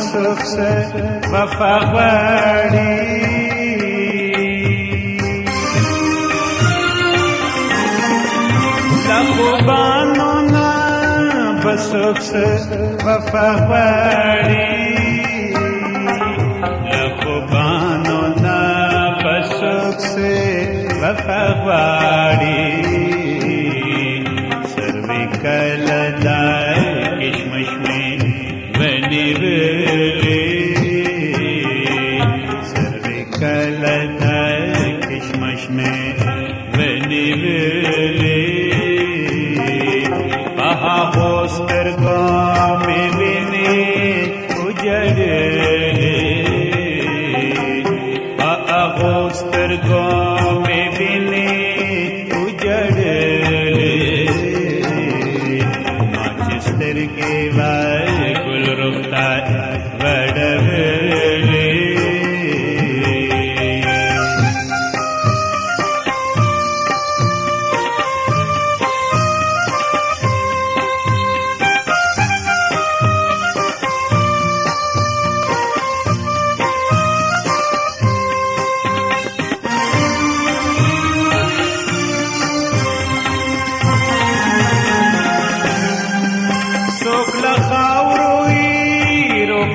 سفسه موفق وړي لخوبانو نه به سفسه موفق وړي لخوبانو نه به سفسه موفق وړي سروي کله دای کشمش में बनी वे सर्वे सर्वे कलतय किशमश में वनिवे पहा होस्तर में विने उजड़े पहा होस्तर में विने उजड़े के वाय गुल रुकता है।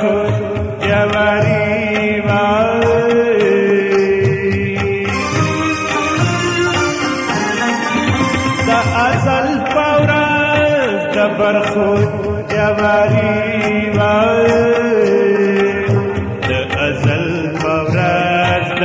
برخو جواری وای د ازل پورز د برخو جواری وای د ازل پورز د